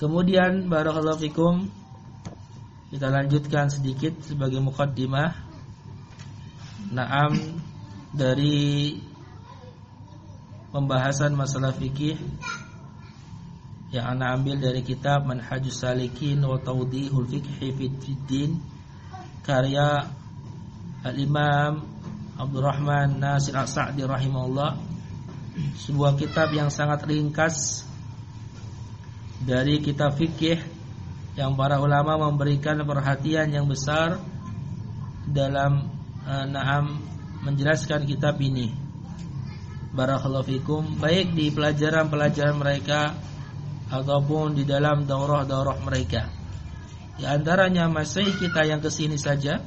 Kemudian barakallahu fikum kita lanjutkan sedikit sebagai mukaddimah. Naam dari pembahasan masalah fikih yang ana ambil dari kitab Manhajus Salikin wa Tawdihul Fiqhi fid Din karya Al-Imam Abdurrahman Nasir As-Sa'di rahimahullah sebuah kitab yang sangat ringkas dari kitab fikih yang para ulama memberikan perhatian yang besar dalam uh, naam menjelaskan kitab ini. Barakallahu fikum baik di pelajaran-pelajaran mereka ataupun di dalam daurah-daurah mereka. Di antaranya masih kita yang ke sini saja,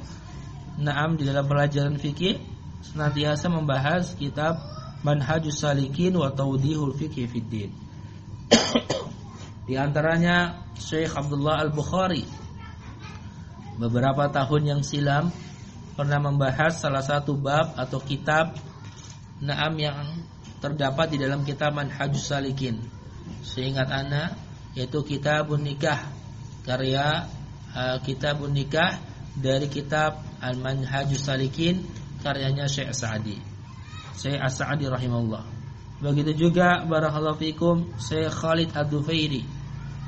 naam di dalam pelajaran fikih senantiasa membahas kitab Manhajus Salikin wa Tawdihul Fiqh Fiddin. Di antaranya Syekh Abdullah Al-Bukhari beberapa tahun yang silam pernah membahas salah satu bab atau kitab Naam yang terdapat di dalam kitab Manhajus Salikin. Seingat ana yaitu Kitabun Nikah karya uh, Kitabun Nikah dari kitab Al-Manhajus Salikin karyanya Syekh Sa'di. Syekh As-Sa'di rahimahullah. Begitu juga barakallahu fikum Syekh Khalid Ad-Dufairi.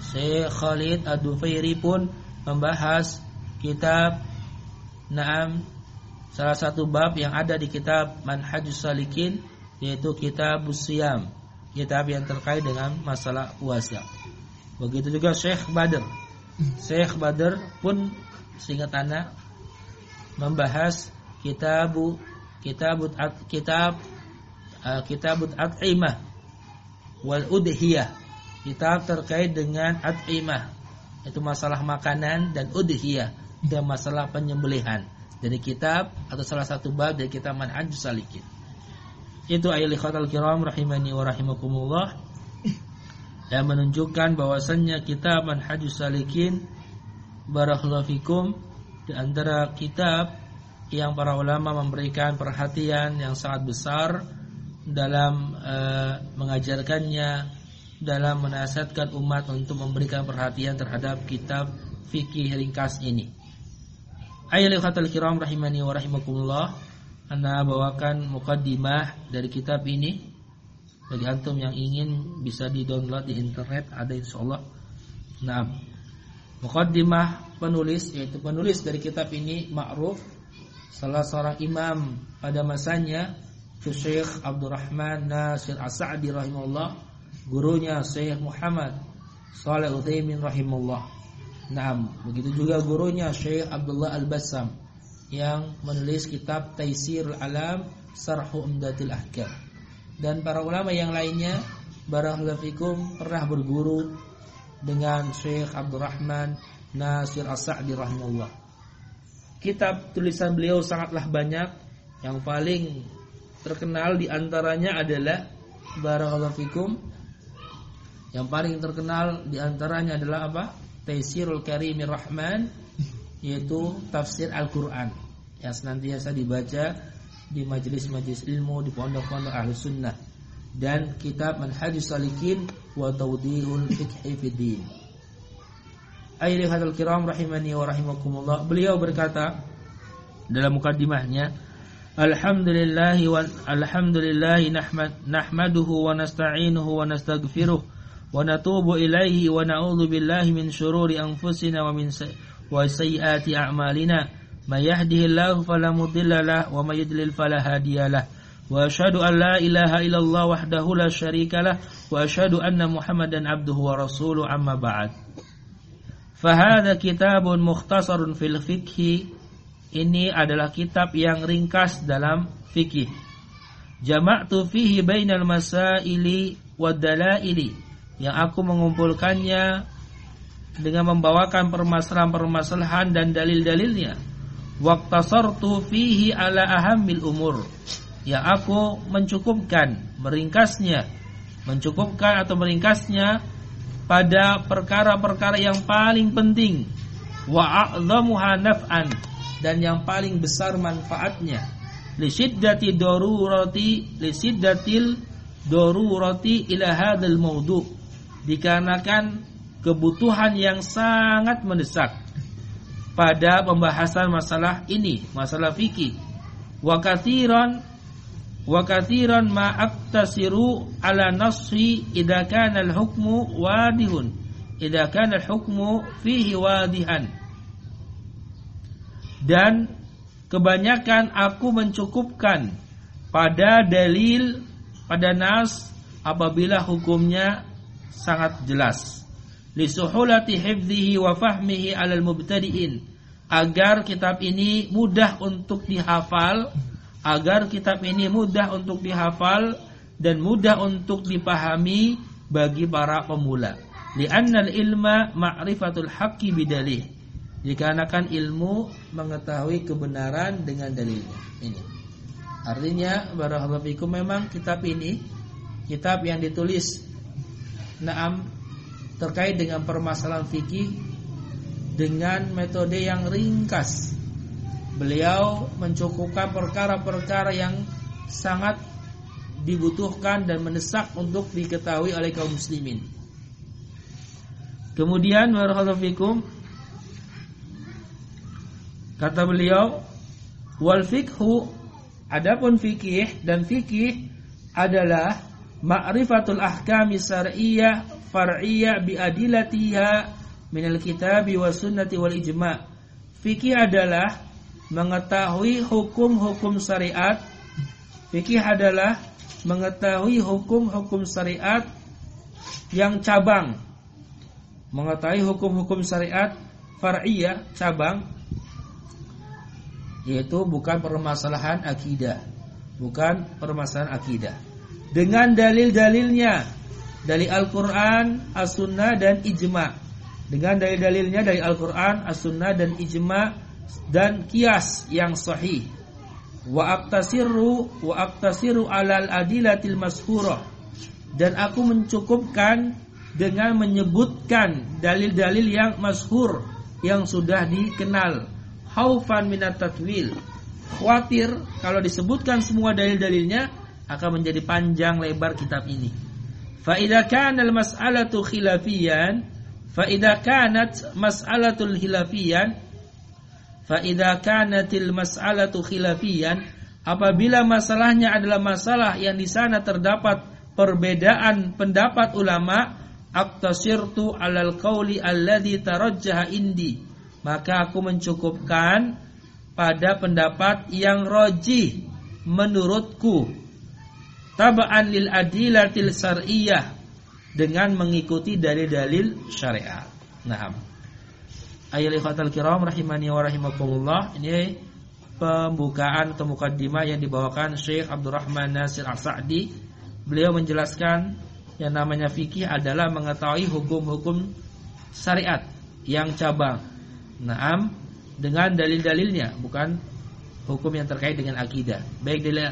Syekh Khalid Ad-Dufairi pun membahas kitab Naam salah satu bab yang ada di kitab Manhajus Salikin yaitu kitab Siyam, kitab yang terkait dengan masalah puasa. Begitu juga Syekh Badr. Syekh Badr pun seingat anak membahas kitabu kitabut at, kitab kitabut at'imah wal udhiyah kitab terkait dengan at'imah. Itu masalah makanan dan udhiyah dan masalah penyembelihan. Dari kitab atau salah satu bab dari kitab Manhajus Salikin. Itu ayat khatal kiram rahimani wa rahimakumullah. Yang menunjukkan bahwasannya kitab Manhajus Salikin barakallahu fikum di antara kitab yang para ulama memberikan perhatian yang sangat besar dalam e, mengajarkannya dalam menasihatkan umat untuk memberikan perhatian terhadap kitab fikih ringkas ini. Ayolah khatal kiram rahimani wa rahimakumullah. Anda bawakan mukaddimah dari kitab ini bagi antum yang ingin bisa di-download di internet ada insyaallah. Nah, mukaddimah penulis yaitu penulis dari kitab ini ma'ruf salah seorang imam pada masanya Syekh Abdurrahman Nasir As-Sa'di rahimahullah gurunya Syekh Muhammad Saleh Utsaimin rahimahullah Naam begitu juga gurunya Syekh Abdullah Al-Bassam yang menulis kitab Taisirul Alam Sarhu Umdatil Ahkam dan para ulama yang lainnya barakallahu pernah berguru dengan Syekh Abdurrahman Nasir As-Sa'di rahimahullah kitab tulisan beliau sangatlah banyak. Yang paling terkenal di antaranya adalah Barakallahu fikum. Yang paling terkenal di antaranya adalah apa? Taisirul Karimir Rahman yaitu tafsir Al-Qur'an yang senantiasa dibaca di majelis-majelis ilmu di pondok-pondok ahli sunnah dan kitab Manhajus Salikin wa Tawdihul Fiqhi Fiddin. Ayyuhal kiram rahimani wa rahimakumullah. Beliau berkata dalam mukaddimahnya, Alhamdulillah wa alhamdulillah nahmad nahmaduhu wa nasta'inuhu wa nastaghfiruh billahi min shururi anfusina wa min wa sayyiati a'malina. May yahdihillahu fala mudilla lahu wa may yudlil fala hadiyalah. Wa asyhadu an la ilaha illallah wahdahu la syarika lah wa asyhadu anna Muhammadan abduhu wa rasuluhu amma ba'd. Fahada kitabun mukhtasarun fil fikhi Ini adalah kitab yang ringkas dalam fikih Jama'tu fihi bainal masaili wadalaili Yang aku mengumpulkannya Dengan membawakan permasalahan-permasalahan dan dalil-dalilnya. Waqtasartu fihi ala ahamil umur. Yang aku mencukupkan, meringkasnya Mencukupkan atau meringkasnya pada perkara-perkara yang paling penting. Wa a'dhamuha naf'an dan yang paling besar manfaatnya. Li shiddati darurati li shiddatil darurati ila hadzal mawdu dikarenakan kebutuhan yang sangat mendesak pada pembahasan masalah ini, masalah fikih. Wa katsiran wa katsiran ma aktasiru ala nassi idza kana al-hukmu wadihun. Idza kana al-hukmu fihi wadihan. Dan kebanyakan aku mencukupkan pada dalil pada nas apabila hukumnya sangat jelas. Lisuhulati hifdhihi wa fahmihi alal mubtadi'in. Agar kitab ini mudah untuk dihafal agar kitab ini mudah untuk dihafal dan mudah untuk dipahami bagi para pemula. Li'annal ilma ma'rifatul haqqi bidalih. Dikarenakan ilmu mengetahui kebenaran dengan dalilnya. Ini. Artinya barakallahu memang kitab ini kitab yang ditulis Naam terkait dengan permasalahan fikih dengan metode yang ringkas. Beliau mencukupkan perkara-perkara yang sangat dibutuhkan dan mendesak untuk diketahui oleh kaum muslimin. Kemudian warahmatullahi kata beliau wal fikhu adapun fikih dan fikih adalah ma'rifatul ahkami syar'iyyah far'iyah bi adilatiha minal kitabi wa sunnati wal ijma' fikih adalah mengetahui hukum-hukum syariat. Fikih adalah mengetahui hukum-hukum syariat yang cabang. Mengetahui hukum-hukum syariat far'iyah cabang yaitu bukan permasalahan akidah. Bukan permasalahan akidah dengan dalil-dalilnya dari Al-Quran, As-Sunnah dan Ijma. Dengan dalil-dalilnya dari Al-Quran, As-Sunnah dan Ijma dan kias yang sahih. Wa aktasiru wa aktasiru alal adilatil mashurah. Dan aku mencukupkan dengan menyebutkan dalil-dalil yang masyhur yang sudah dikenal. Haufan minat tatwil. Khawatir kalau disebutkan semua dalil-dalilnya akan menjadi panjang lebar kitab ini. Faidah kan al-mas'alatu khilafiyan, fa idza kanat mas'alatul khilafiyan, fa idza kanatil mas'alatu khilafiyan, apabila masalahnya adalah masalah yang di sana terdapat perbedaan pendapat ulama, aktasirtu alal kauli alladhi tarajjaha indi, maka aku mencukupkan pada pendapat yang rojih menurutku taba'an lil adilatil syar'iyyah dengan mengikuti dalil-dalil syariat. Nah, ayat ikhwatal kiram rahimani wa rahimakumullah ini pembukaan atau mukaddimah yang dibawakan Syekh Abdurrahman Nasir As-Sa'di. Beliau menjelaskan yang namanya fikih adalah mengetahui hukum-hukum syariat yang cabang. Naam dengan dalil-dalilnya bukan hukum yang terkait dengan akidah. Baik dalil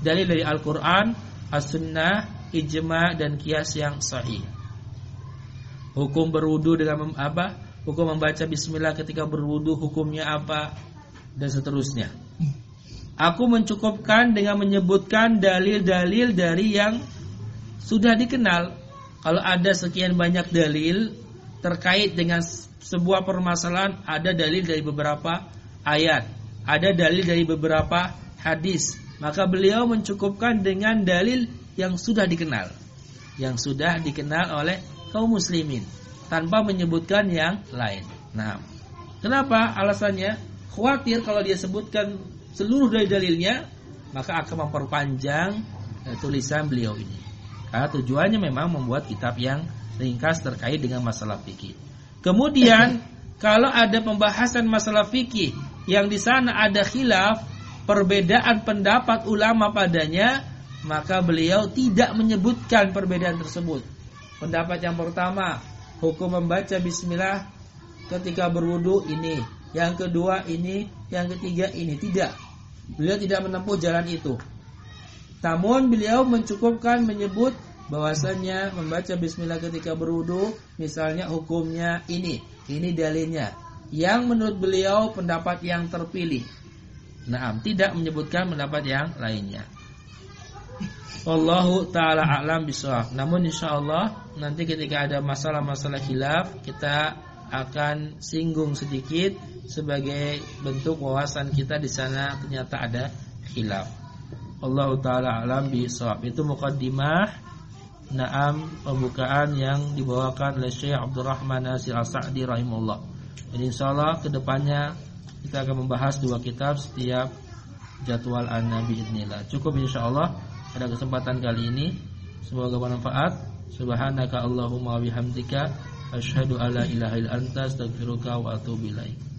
dalil dari Al-Quran, As-Sunnah, Ijma dan kias yang sahih. Hukum berwudu dengan apa? Hukum membaca bismillah ketika berwudu hukumnya apa? Dan seterusnya. Aku mencukupkan dengan menyebutkan dalil-dalil dari yang sudah dikenal. Kalau ada sekian banyak dalil terkait dengan sebuah permasalahan, ada dalil dari beberapa ayat, ada dalil dari beberapa hadis, maka beliau mencukupkan dengan dalil yang sudah dikenal. Yang sudah dikenal oleh kaum muslimin. Tanpa menyebutkan yang lain. Nah, kenapa alasannya? Khawatir kalau dia sebutkan seluruh dalil-dalilnya, maka akan memperpanjang eh, tulisan beliau ini. Karena tujuannya memang membuat kitab yang ringkas terkait dengan masalah fikih. Kemudian kalau ada pembahasan masalah fikih yang di sana ada khilaf, perbedaan pendapat ulama padanya, maka beliau tidak menyebutkan perbedaan tersebut. Pendapat yang pertama, hukum membaca bismillah ketika berwudu ini, yang kedua ini, yang ketiga ini tidak. Beliau tidak menempuh jalan itu. Namun beliau mencukupkan menyebut bahwasannya membaca bismillah ketika berwudu misalnya hukumnya ini, ini dalilnya. Yang menurut beliau pendapat yang terpilih Naam, tidak menyebutkan pendapat yang lainnya. Wallahu taala a'lam bishawab. Namun insyaallah nanti ketika ada masalah-masalah khilaf kita akan singgung sedikit sebagai bentuk wawasan kita di sana ternyata ada khilaf. Allah taala alam bishawab. Itu mukaddimah Naam pembukaan yang dibawakan oleh Syekh Abdurrahman Nasir As-Sa'di rahimahullah. Jadi insyaallah ke depannya kita akan membahas dua kitab setiap jadwal an-nabi idnillah. Cukup insyaallah pada kesempatan kali ini. Semoga bermanfaat. Subhanaka Allahumma bihamdika asyhadu alla ilaha illa anta astaghfiruka wa atubu ilaik.